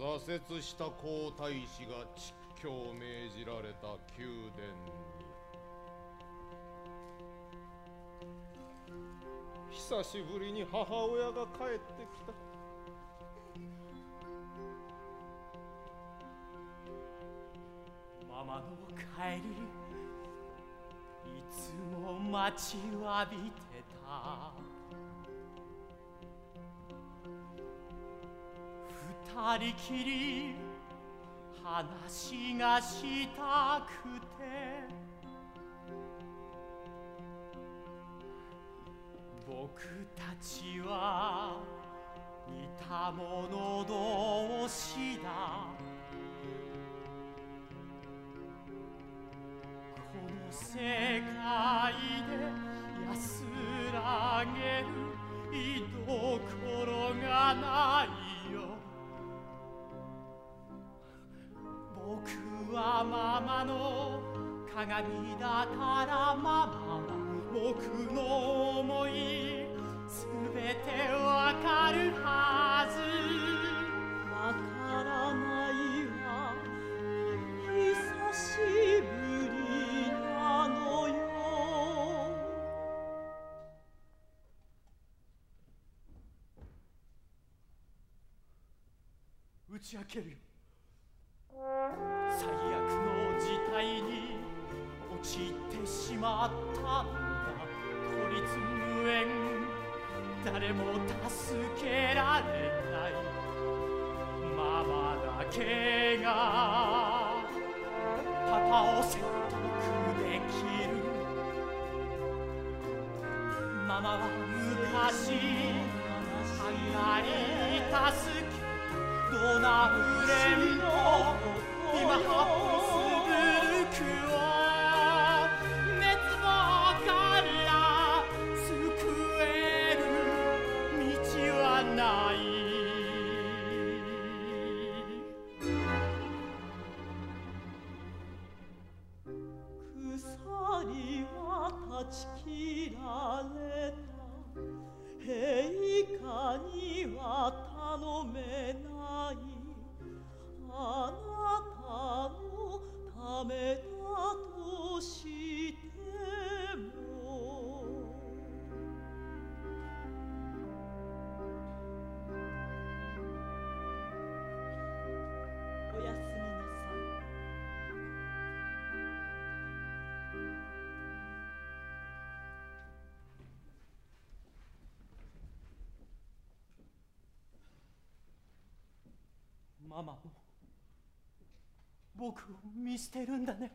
挫折した皇太子が蟄居を命じられた宮殿に。久しぶりに母親が帰ってきた。ママの帰りいつも待ちわびてた。二人きり話がしたくて。僕たちは似た者同士だ。この世界で安らげる居所がない。僕はママの鏡だからママは僕の思いすべてわかるはずわからないわ久しぶりなのよ。打ち明けるよ。最悪の事態に陥ってしまったんだ孤立無縁誰も助けられないママだけがパパを説得できるママは昔ハンガリー助けドナウ」「鎖は断ち切られた」「陛下には頼めない」ママも僕を見捨てるんだね。